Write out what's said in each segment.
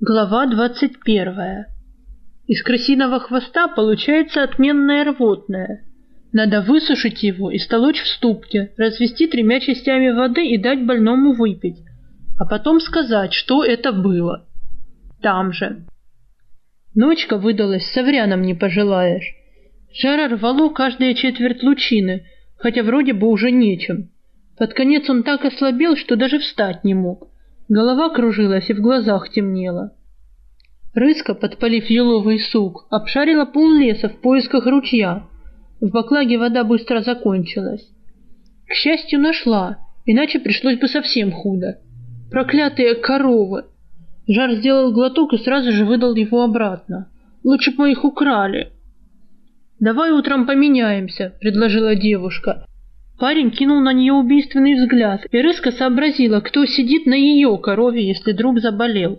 Глава 21. Из крысиного хвоста получается отменное рвотное. Надо высушить его и столочь в ступке, развести тремя частями воды и дать больному выпить, а потом сказать, что это было. Там же. Ночка выдалась, совряном не пожелаешь. Жара рвало каждая четверть лучины, хотя вроде бы уже нечем. Под конец он так ослабел, что даже встать не мог. Голова кружилась и в глазах темнело. Рыска, подпалив еловый сук, обшарила пол леса в поисках ручья. В баклаге вода быстро закончилась. К счастью, нашла, иначе пришлось бы совсем худо. Проклятые коровы! Жар сделал глоток и сразу же выдал его обратно. Лучше бы мы их украли. «Давай утром поменяемся», — предложила девушка. Парень кинул на нее убийственный взгляд, и Рыска сообразила, кто сидит на ее корове, если друг заболел.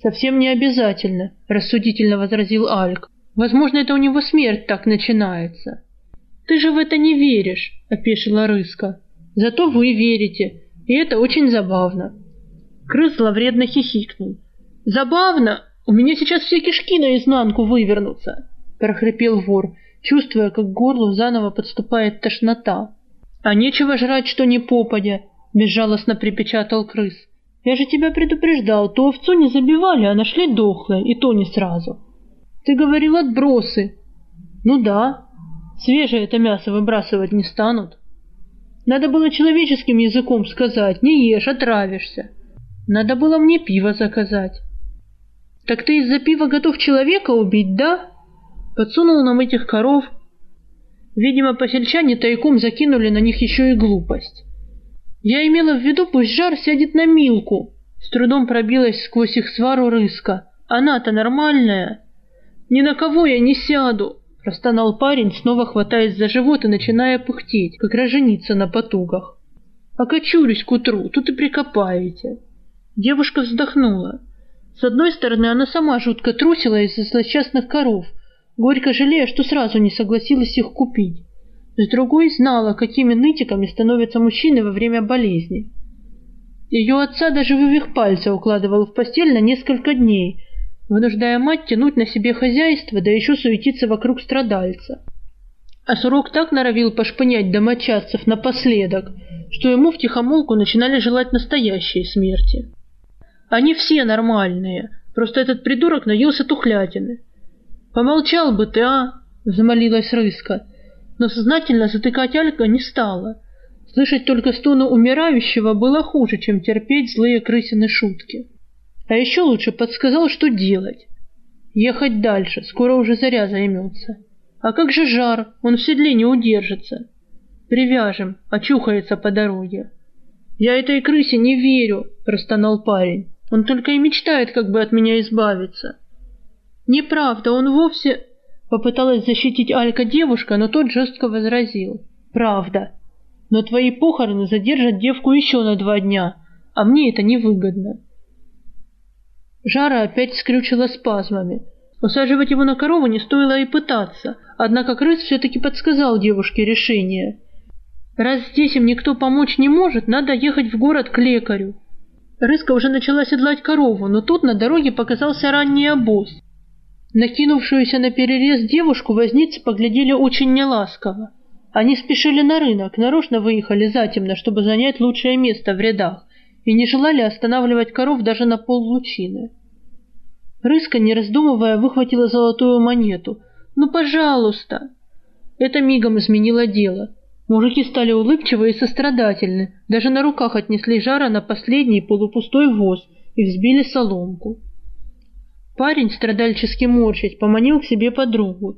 «Совсем не обязательно», — рассудительно возразил Альк. «Возможно, это у него смерть так начинается». «Ты же в это не веришь», — опешила Рыска. «Зато вы верите, и это очень забавно». Крыс зловредно хихикнул. «Забавно? У меня сейчас все кишки наизнанку вывернутся», — прохрипел вор, чувствуя, как к горлу заново подступает тошнота. «А нечего жрать, что не попадя», — безжалостно припечатал крыс. «Я же тебя предупреждал, ту овцу не забивали, а нашли дохлой, и то не сразу». «Ты говорил отбросы». «Ну да, свежее это мясо выбрасывать не станут». «Надо было человеческим языком сказать, не ешь, отравишься». «Надо было мне пиво заказать». «Так ты из-за пива готов человека убить, да?» Подсунул нам этих коров, Видимо, посельчане тайком закинули на них еще и глупость. Я имела в виду, пусть жар сядет на Милку. С трудом пробилась сквозь их свару рыска. Она-то нормальная. Ни на кого я не сяду, простонал парень, снова хватаясь за живот и начиная пыхтеть, как роженица на потугах. Окочурюсь к утру, тут и прикопаете. Девушка вздохнула. С одной стороны, она сама жутко трусила из-за злосчастных коров — горько жалея, что сразу не согласилась их купить. С другой знала, какими нытиками становятся мужчины во время болезни. Ее отца даже вывих пальца укладывал в постель на несколько дней, вынуждая мать тянуть на себе хозяйство, да еще суетиться вокруг страдальца. А Сурок так норовил пошпынять домочадцев напоследок, что ему втихомолку начинали желать настоящей смерти. Они все нормальные, просто этот придурок наелся тухлятины. «Помолчал бы ты, а!» — замолилась Рыска, но сознательно затыкать Алька не стала. Слышать только стоны умирающего было хуже, чем терпеть злые крысины шутки. А еще лучше подсказал, что делать. Ехать дальше, скоро уже заря займется. А как же жар, он в седле не удержится. Привяжем, очухается по дороге. Я этой крысе не верю, простонал парень. Он только и мечтает, как бы от меня избавиться. «Неправда, он вовсе...» Попыталась защитить Алька девушка, но тот жестко возразил. «Правда. Но твои похороны задержат девку еще на два дня, а мне это невыгодно». Жара опять скрючила спазмами. Усаживать его на корову не стоило и пытаться, однако крыс все-таки подсказал девушке решение. «Раз здесь им никто помочь не может, надо ехать в город к лекарю». Рыска уже начала седлать корову, но тут на дороге показался ранний обоз. Накинувшуюся на перерез девушку возницы поглядели очень неласково. Они спешили на рынок, нарочно выехали затемно, чтобы занять лучшее место в рядах, и не желали останавливать коров даже на поллучины. Рыска, не раздумывая, выхватила золотую монету. «Ну, пожалуйста!» Это мигом изменило дело. Мужики стали улыбчивы и сострадательны, даже на руках отнесли жара на последний полупустой воз и взбили соломку. Парень, страдальчески морщась, поманил к себе подругу.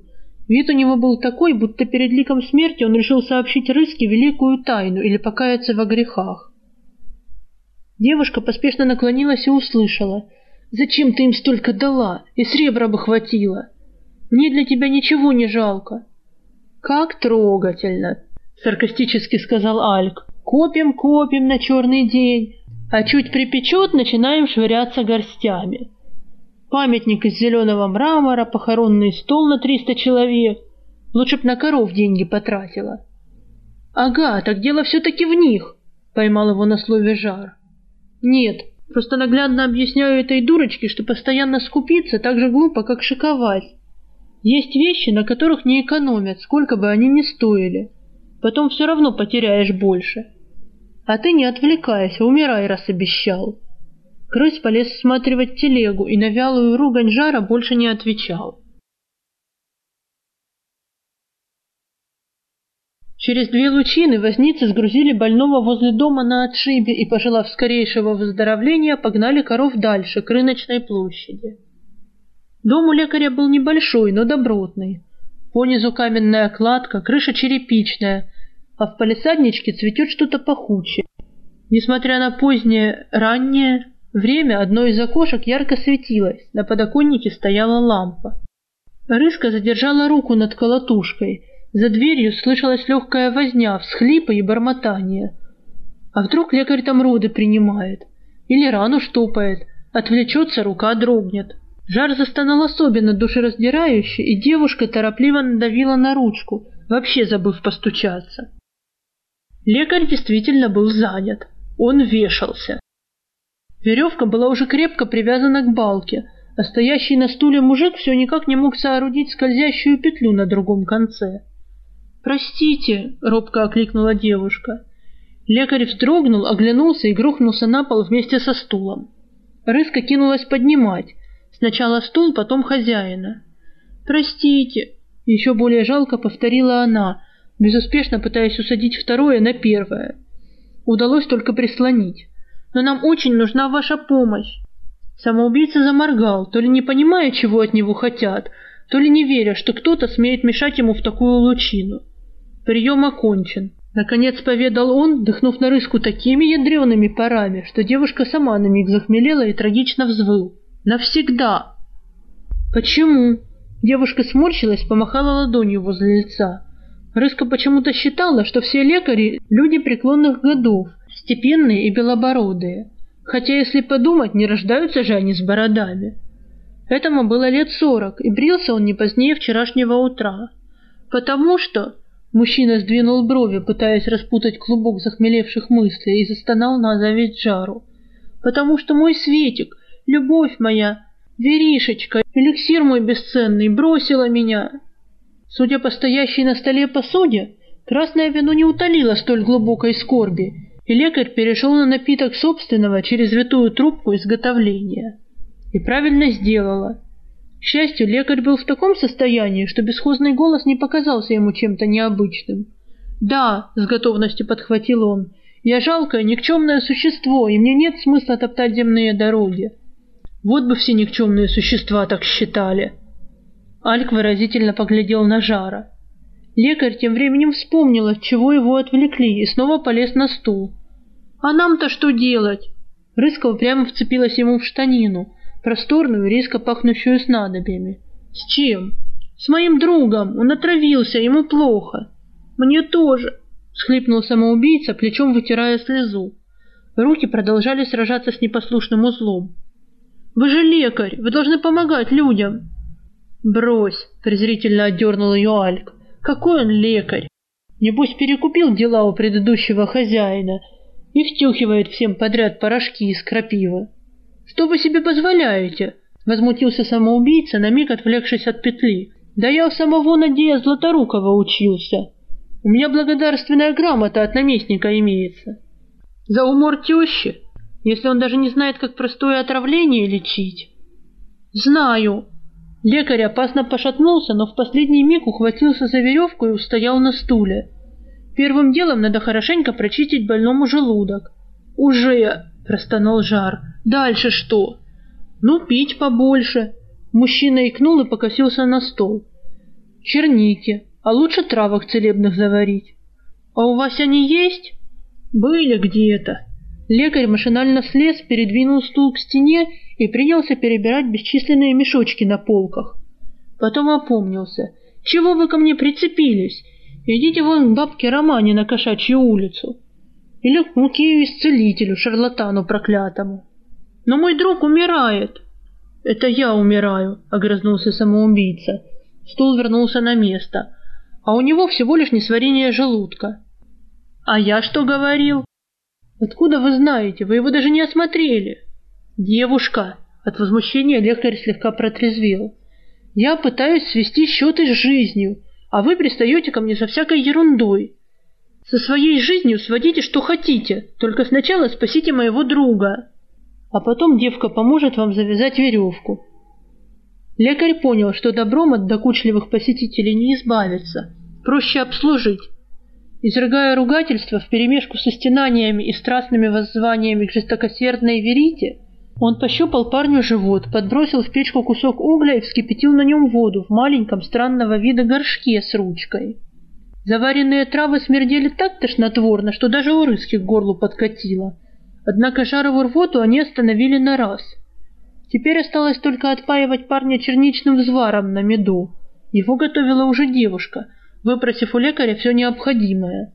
Вид у него был такой, будто перед ликом смерти он решил сообщить Рыске великую тайну или покаяться во грехах. Девушка поспешно наклонилась и услышала. «Зачем ты им столько дала? И сребра бы хватило. Мне для тебя ничего не жалко». «Как трогательно!» — саркастически сказал Альк. «Копим, копим на черный день, а чуть припечет, начинаем швыряться горстями» памятник из зеленого мрамора, похоронный стол на триста человек. Лучше б на коров деньги потратила. Ага, так дело все-таки в них, поймал его на слове жар. Нет, Просто наглядно объясняю этой дурочке, что постоянно скупиться так же глупо, как шиковать. Есть вещи, на которых не экономят, сколько бы они ни стоили. Потом все равно потеряешь больше. А ты не отвлекайся, умирай, раз обещал. Крыс полез осматривать телегу и на вялую ругань жара больше не отвечал. Через две лучины возницы сгрузили больного возле дома на отшибе и, пожелав скорейшего выздоровления, погнали коров дальше, к рыночной площади. Дом у лекаря был небольшой, но добротный. Понизу каменная кладка, крыша черепичная, а в палисадничке цветет что-то пахучее. Несмотря на позднее, раннее время, одно из окошек ярко светилось, на подоконнике стояла лампа. Рыска задержала руку над колотушкой — за дверью слышалась легкая возня, всхлипы и бормотание. А вдруг лекарь там роды принимает? Или рану штопает? Отвлечется, рука дрогнет. Жар застонал особенно душераздирающе, и девушка торопливо надавила на ручку, вообще забыв постучаться. Лекарь действительно был занят. Он вешался. Веревка была уже крепко привязана к балке, а стоящий на стуле мужик все никак не мог соорудить скользящую петлю на другом конце. «Простите!» — робко окликнула девушка. Лекарь вздрогнул, оглянулся и грохнулся на пол вместе со стулом. Рыска кинулась поднимать. Сначала стул, потом хозяина. «Простите!» — еще более жалко повторила она, безуспешно пытаясь усадить второе на первое. Удалось только прислонить. «Но нам очень нужна ваша помощь!» Самоубийца заморгал, то ли не понимая, чего от него хотят, то ли не веря, что кто-то смеет мешать ему в такую лучину. Прием окончен. Наконец поведал он, дыхнув на рыску такими ядреными парами, что девушка сама на миг захмелела и трагично взвыл. Навсегда. Почему? Девушка сморщилась, помахала ладонью возле лица. Рыска почему-то считала, что все лекари – люди преклонных годов, степенные и белобородые. Хотя, если подумать, не рождаются же они с бородами. Этому было лет сорок, и брился он не позднее вчерашнего утра. Потому что Мужчина сдвинул брови, пытаясь распутать клубок захмелевших мыслей, и застонал на зависть жару. «Потому что мой Светик, любовь моя, Веришечка, эликсир мой бесценный, бросила меня!» Судя по стоящей на столе посуде, красное вино не утолило столь глубокой скорби, и лекарь перешел на напиток собственного через витую трубку изготовления. И правильно сделала. К счастью, лекарь был в таком состоянии, что бесхозный голос не показался ему чем-то необычным. «Да», — с готовностью подхватил он, — «я жалкое, никчемное существо, и мне нет смысла топтать земные дороги». Вот бы все никчемные существа так считали. Альк выразительно поглядел на Жара. Лекарь тем временем вспомнил, от чего его отвлекли, и снова полез на стул. «А нам-то что делать?» Рыскова прямо вцепилась ему в штанину — просторную, резко пахнущую снадобьями. «С чем?» «С моим другом. Он отравился, ему плохо». «Мне тоже», — схлипнул самоубийца, плечом вытирая слезу. Руки продолжали сражаться с непослушным узлом. «Вы же лекарь, вы должны помогать людям». «Брось», — презрительно отдернул ее Альк. «Какой он лекарь? Небось, перекупил дела у предыдущего хозяина и втюхивает всем подряд порошки из крапивы». «Что вы себе позволяете?» — возмутился самоубийца, на миг отвлекшись от петли. «Да я у самого Надея Златорукова учился. У меня благодарственная грамота от наместника имеется. За умор тещи, если он даже не знает, как простое отравление лечить». «Знаю». Лекарь опасно пошатнулся, но в последний миг ухватился за веревку и устоял на стуле. «Первым делом надо хорошенько прочистить больному желудок». «Уже!» — простонал Жар. Дальше что? Ну, пить побольше. Мужчина икнул и покосился на стол. Черники, а лучше травок целебных заварить. А у вас они есть? Были где-то. Лекарь машинально слез, передвинул стул к стене и принялся перебирать бесчисленные мешочки на полках. Потом опомнился. «Чего вы ко мне прицепились? Идите вон к бабке Романе на Кошачью улицу. Или к Мукею-исцелителю, шарлатану проклятому». Но мой друг умирает. Это я умираю, огрызнулся самоубийца. Стул вернулся на место. А у него всего лишь несварение желудка. А я что говорил? Откуда вы знаете? Вы его даже не осмотрели. «Девушка!» От возмущения лекарь слегка протрезвел. «Я пытаюсь свести счеты с жизнью, а вы пристаете ко мне со всякой ерундой. Со своей жизнью сводите что хотите, только сначала спасите моего друга, а потом девка поможет вам завязать веревку». Лекарь понял, что добром от докучливых посетителей не избавиться, проще обслужить. Изрыгая ругательства вперемешку со стенаниями и страстными воззваниями к жестокосердной верите, он пощупал парню живот, подбросил в печку кусок угля и вскипятил на нем воду в маленьком странного вида горшке с ручкой. Заваренные травы смердели так тошнотворно, что даже у рыски к горлу подкатило. Однако жаровую рвоту они остановили на раз. Теперь осталось только отпаивать парня черничным взваром на меду. Его готовила уже девушка — выпросив у лекаря все необходимое.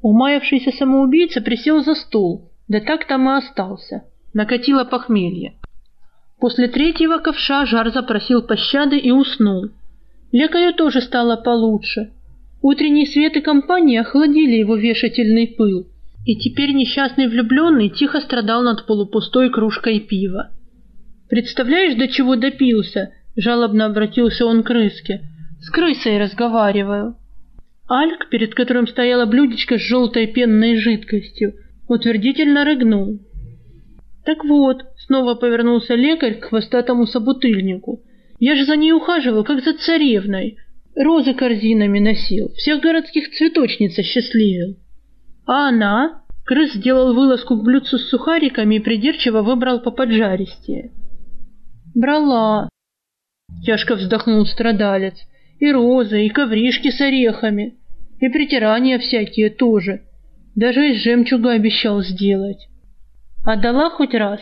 Умаявшийся самоубийца присел за стол, да так там и остался. Накатило похмелье. После третьего ковша жар запросил пощады и уснул. Лекарю тоже стало получше. Утренний свет и компания охладили его вешательный пыл, и теперь несчастный влюбленный тихо страдал над полупустой кружкой пива. «Представляешь, до чего допился?» — жалобно обратился он к рыске — с крысой разговариваю. Альк, перед которым стояла блюдечко с желтой пенной жидкостью, утвердительно рыгнул. Так вот, снова повернулся лекарь к хвостатому собутыльнику. Я же за ней ухаживал, как за царевной. Розы корзинами носил, всех городских цветочниц осчастливил. А она? Крыс сделал вылазку к блюдцу с сухариками и придирчиво выбрал по поджаристее. «Брала», — тяжко вздохнул страдалец, — и розы, и ковришки с орехами, и притирания всякие тоже. Даже из жемчуга обещал сделать. Отдала хоть раз?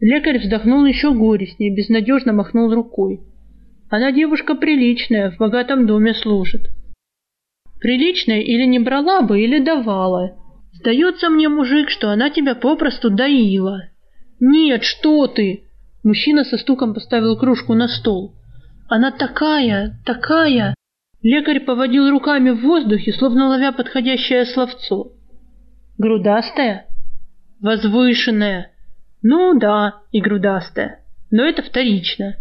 Лекарь вздохнул еще горестнее, безнадежно махнул рукой. Она девушка приличная, в богатом доме служит. Приличная или не брала бы, или давала. Сдается мне, мужик, что она тебя попросту доила. Нет, что ты! Мужчина со стуком поставил кружку на стол. Она такая, такая. Лекарь поводил руками в воздухе, словно ловя подходящее словцо. Грудастая? Возвышенная. Ну да, и грудастая. Но это вторично.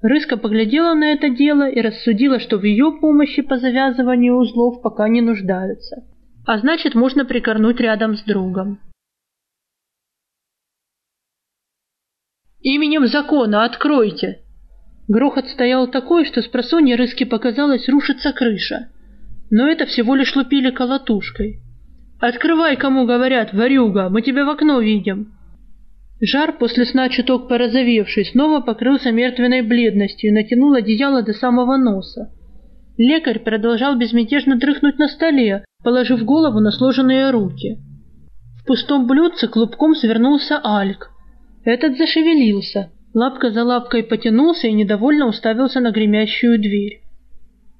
Рыска поглядела на это дело и рассудила, что в ее помощи по завязыванию узлов пока не нуждаются. А значит, можно прикорнуть рядом с другом. «Именем закона откройте!» Грохот стоял такой, что с просонья рыски показалось рушится крыша. Но это всего лишь лупили колотушкой. «Открывай, кому говорят, ворюга, мы тебя в окно видим!» Жар, после сна чуток порозовевший, снова покрылся мертвенной бледностью и натянул одеяло до самого носа. Лекарь продолжал безмятежно дрыхнуть на столе, положив голову на сложенные руки. В пустом блюдце клубком свернулся Альк. Этот зашевелился, Лапка за лапкой потянулся и недовольно уставился на гремящую дверь.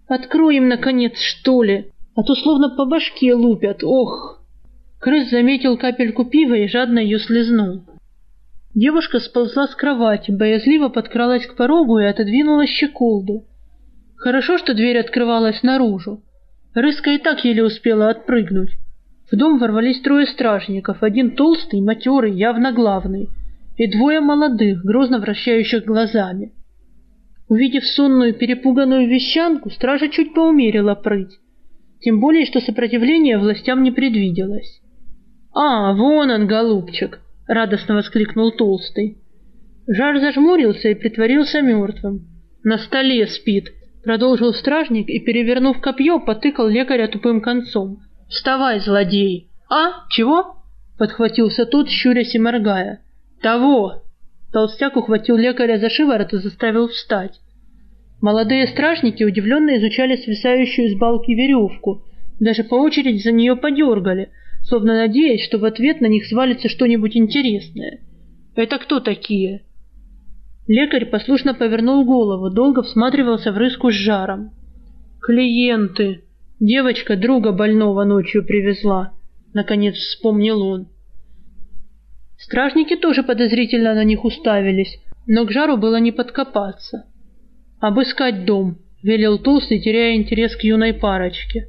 «Открой им, наконец, что ли, а то словно по башке лупят, ох!» Крыс заметил капельку пива и жадно ее слезнул. Девушка сползла с кровати, боязливо подкралась к порогу и отодвинула щеколду. Хорошо, что дверь открывалась наружу. Рыска и так еле успела отпрыгнуть. В дом ворвались трое стражников, один толстый, матерый, явно главный — и двое молодых, грозно вращающих глазами. Увидев сонную, перепуганную вещанку, стража чуть поумерила прыть, тем более, что сопротивления властям не предвиделось. «А, вон он, голубчик!» — радостно воскликнул Толстый. Жар зажмурился и притворился мертвым. «На столе спит!» — продолжил стражник и, перевернув копье, потыкал лекаря тупым концом. «Вставай, злодей!» «А? Чего?» — подхватился тот, щурясь и моргая. «Того!» Толстяк ухватил лекаря за шиворот и заставил встать. Молодые стражники удивленно изучали свисающую с балки веревку, даже по очереди за нее подергали, словно надеясь, что в ответ на них свалится что-нибудь интересное. «Это кто такие?» Лекарь послушно повернул голову, долго всматривался в рыску с жаром. «Клиенты! Девочка друга больного ночью привезла», — наконец вспомнил он. Стражники тоже подозрительно на них уставились, но к жару было не подкопаться. «Обыскать дом», — велел Толстый, теряя интерес к юной парочке.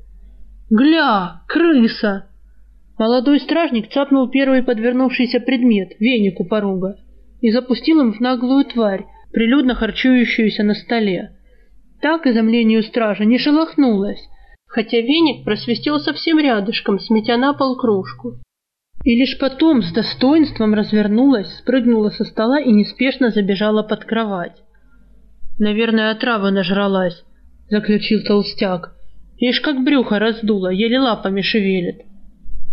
«Гля, крыса!» Молодой стражник цапнул первый подвернувшийся предмет, веник у порога, и запустил им в наглую тварь, прилюдно харчующуюся на столе. Так, изумлению стража, не шелохнулась, хотя веник просвистел совсем рядышком, сметя на пол кружку. И лишь потом с достоинством развернулась, спрыгнула со стола и неспешно забежала под кровать. «Наверное, отравы нажралась», — заключил толстяк. «Ишь, как брюхо раздуло, еле лапами шевелит».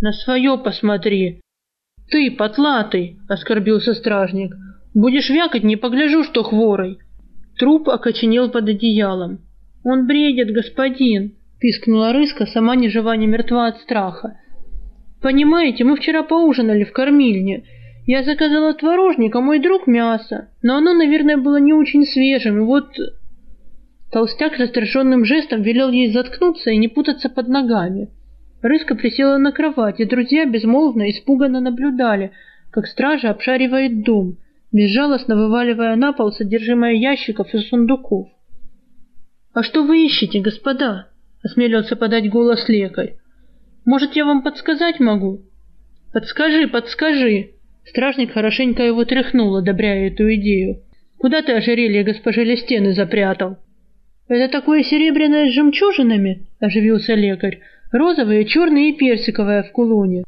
«На свое посмотри!» «Ты, потлатый!» — оскорбился стражник. «Будешь вякать, не погляжу, что хворый!» Труп окоченел под одеялом. «Он бредит, господин!» — пискнула рыска, сама ни жива, ни мертва от страха. «Понимаете, мы вчера поужинали в кормильне. Я заказала творожник, а мой друг мясо. Но оно, наверное, было не очень свежим, и вот...» Толстяк раздраженным жестом велел ей заткнуться и не путаться под ногами. Рыска присела на кровать, и друзья безмолвно, испуганно наблюдали, как стража обшаривает дом, безжалостно вываливая на пол содержимое ящиков и сундуков. «А что вы ищете, господа?» — осмелился подать голос лекарь. «Может, я вам подсказать могу?» «Подскажи, подскажи!» Стражник хорошенько его тряхнул, одобряя эту идею. «Куда ты ожерелье госпожи Листены запрятал?» «Это такое серебряное с жемчужинами?» — оживился лекарь. Розовое, черное и персиковое в кулоне.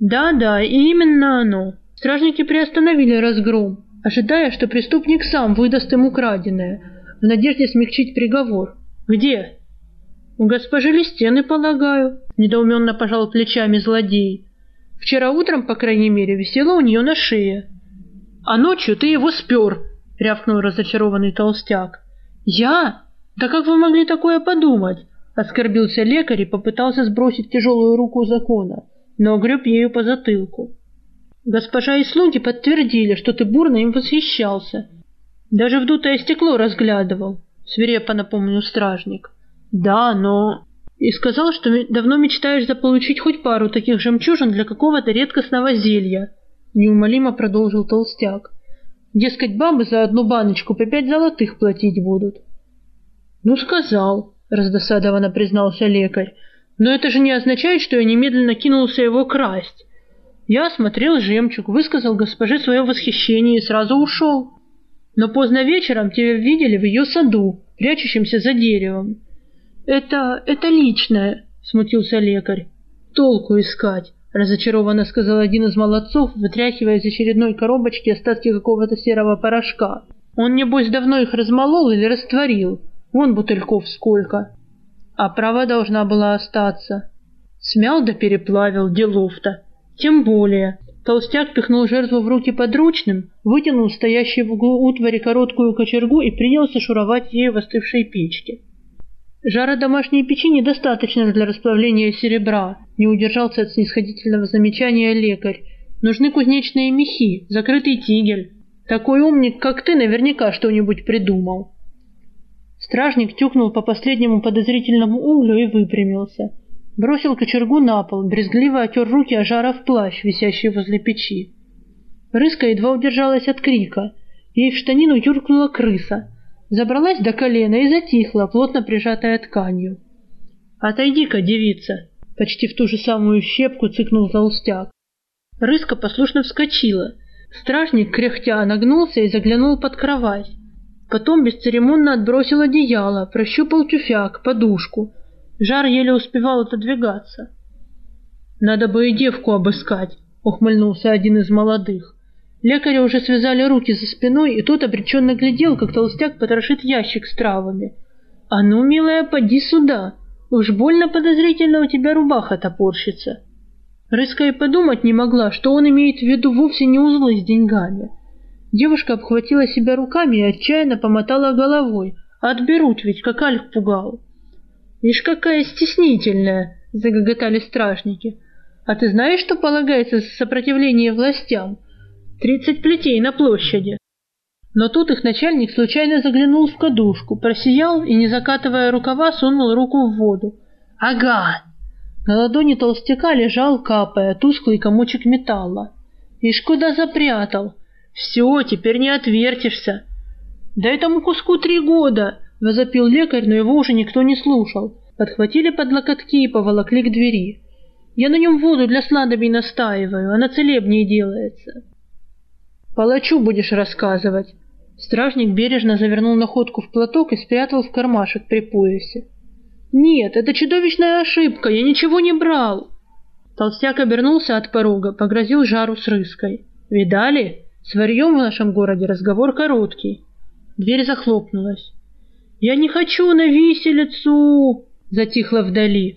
Да-да, именно оно. Стражники приостановили разгром, ожидая, что преступник сам выдаст им украденное, в надежде смягчить приговор. Где? У госпожи Листены, полагаю, недоуменно пожал плечами злодей. Вчера утром, по крайней мере, висело у нее на шее. А ночью ты его спер, рявкнул разочарованный толстяк. Я? Да как вы могли такое подумать? Оскорбился лекарь и попытался сбросить тяжелую руку закона, но греб ею по затылку. Госпожа и слуги подтвердили, что ты бурно им восхищался. Даже вдутое стекло разглядывал, свирепо напомнил стражник. Да, но... И сказал, что давно мечтаешь заполучить хоть пару таких жемчужин для какого-то редкостного зелья. Неумолимо продолжил толстяк. Дескать, бабы за одну баночку по пять золотых платить будут. Ну, сказал, — раздосадованно признался лекарь. «Но это же не означает, что я немедленно кинулся его красть. Я осмотрел жемчуг, высказал госпоже свое восхищение и сразу ушел. Но поздно вечером тебя видели в ее саду, прячущемся за деревом». «Это... это личное», — смутился лекарь. «Толку искать», — разочарованно сказал один из молодцов, вытряхивая из очередной коробочки остатки какого-то серого порошка. «Он, небось, давно их размолол или растворил. Вон бутыльков сколько. А права должна была остаться. Смял да переплавил, делов-то. Тем более. Толстяк пихнул жертву в руки подручным, вытянул стоящий в углу утвари короткую кочергу и принялся шуровать ею в остывшей печке. Жара домашней печи недостаточно для расплавления серебра, не удержался от снисходительного замечания лекарь. Нужны кузнечные мехи, закрытый тигель. Такой умник, как ты, наверняка что-нибудь придумал. Стражник тюкнул по последнему подозрительному углю и выпрямился. Бросил кочергу на пол, брезгливо отер руки о жаров плащ, висящий возле печи. Рыска едва удержалась от крика. Ей в штанину юркнула крыса. Забралась до колена и затихла, плотно прижатая тканью. «Отойди-ка, девица!» Почти в ту же самую щепку цыкнул толстяк. Рыска послушно вскочила. Стражник, кряхтя, нагнулся и заглянул под кровать. Потом бесцеремонно отбросил одеяло, прощупал тюфяк, подушку. Жар еле успевал отодвигаться. «Надо бы и девку обыскать», — ухмыльнулся один из молодых. Лекаря уже связали руки за спиной, и тот обреченно глядел, как толстяк потрошит ящик с травами. «А ну, милая, поди сюда! Уж больно подозрительно у тебя рубаха топорщится!» Рыска и подумать не могла, что он имеет в виду вовсе не узлы с деньгами. Девушка обхватила себя руками и отчаянно помотала головой. Отберут ведь, как Альф пугал. «Ишь, какая стеснительная!» — загоготали стражники. «А ты знаешь, что полагается за сопротивление властям? Тридцать плетей на площади!» Но тут их начальник случайно заглянул в кадушку, просиял и, не закатывая рукава, сунул руку в воду. «Ага!» На ладони толстяка лежал, капая, тусклый комочек металла. «Ишь, куда запрятал?» «Все, теперь не отвертишься». «Да этому куску три года!» — возопил лекарь, но его уже никто не слушал. Подхватили под локотки и поволокли к двери. Я на нем воду для снадобий настаиваю, она целебнее делается. Палачу будешь рассказывать. Стражник бережно завернул находку в платок и спрятал в кармашек при поясе. «Нет, это чудовищная ошибка, я ничего не брал!» Толстяк обернулся от порога, погрозил жару с рыской. «Видали? С варьем в нашем городе разговор короткий». Дверь захлопнулась. «Я не хочу на виселицу!» — затихло вдали.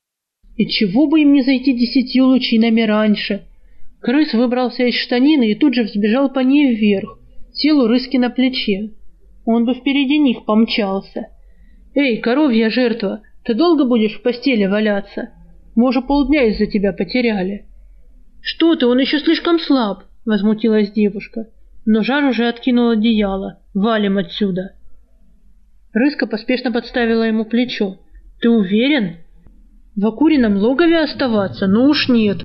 «И чего бы им не зайти десятью лучинами раньше?» Крыс выбрался из штанины и тут же взбежал по ней вверх, сел у рыски на плече. Он бы впереди них помчался. «Эй, коровья жертва, ты долго будешь в постели валяться? Уже полдня из-за тебя потеряли». «Что ты, он еще слишком слаб», — возмутилась девушка. Но жар уже откинул одеяло. «Валим отсюда». Рыска поспешно подставила ему плечо. «Ты уверен? В окуренном логове оставаться? Ну уж нет».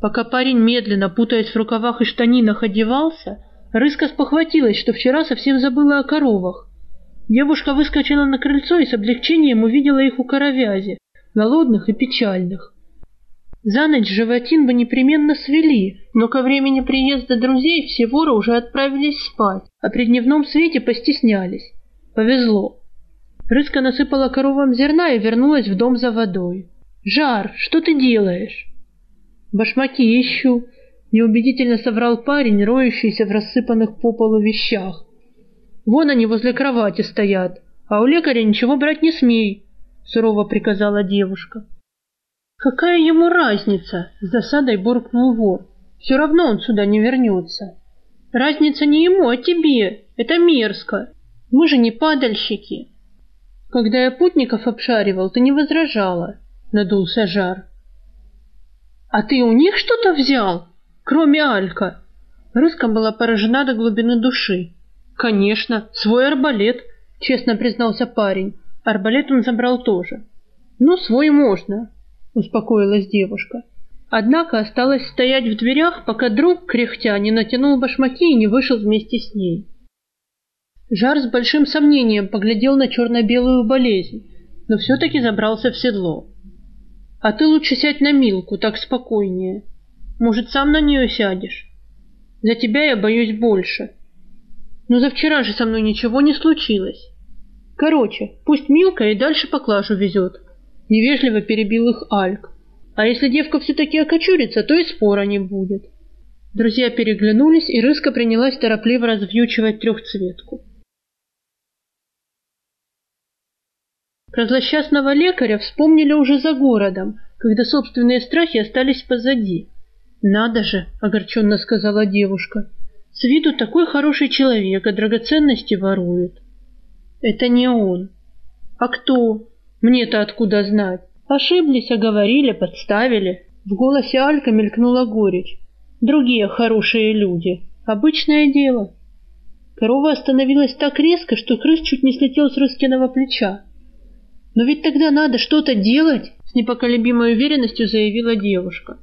Пока парень медленно, путаясь в рукавах и штанинах, одевался, Рыска спохватилась, что вчера совсем забыла о коровах. Девушка выскочила на крыльцо и с облегчением увидела их у коровязи, голодных и печальных. За ночь животин бы непременно свели, но ко времени приезда друзей все воры уже отправились спать, а при дневном свете постеснялись. Повезло. Рыска насыпала коровам зерна и вернулась в дом за водой. «Жар, что ты делаешь?» «Башмаки ищу», — неубедительно соврал парень, роющийся в рассыпанных по полу вещах. «Вон они возле кровати стоят, а у лекаря ничего брать не смей», — сурово приказала девушка. «Какая ему разница?» — с досадой буркнул вор. «Все равно он сюда не вернется». «Разница не ему, а тебе. Это мерзко. Мы же не падальщики». «Когда я путников обшаривал, ты не возражала», — надулся жар. «А ты у них что-то взял? Кроме Алька?» Рыска была поражена до глубины души. «Конечно, свой арбалет», — честно признался парень. Арбалет он забрал тоже. «Ну, свой можно», — успокоилась девушка. Однако осталось стоять в дверях, пока друг, кряхтя, не натянул башмаки и не вышел вместе с ней. Жар с большим сомнением поглядел на черно-белую болезнь, но все-таки забрался в седло. А ты лучше сядь на Милку, так спокойнее. Может, сам на нее сядешь? За тебя я боюсь больше. Но за вчера же со мной ничего не случилось. Короче, пусть Милка и дальше поклажу везет. Невежливо перебил их Альк. А если девка все-таки окочурится, то и спора не будет. Друзья переглянулись, и Рыска принялась торопливо развьючивать трехцветку. Про злосчастного лекаря вспомнили уже за городом, когда собственные страхи остались позади. «Надо же!» — огорченно сказала девушка. «С виду такой хороший человек, а драгоценности ворует». «Это не он». «А кто? Мне-то откуда знать? Ошиблись, оговорили, подставили». В голосе Алька мелькнула горечь. «Другие хорошие люди. Обычное дело». Корова остановилась так резко, что крыс чуть не слетел с Рыскиного плеча. «Но ведь тогда надо что-то делать!» — с непоколебимой уверенностью заявила девушка.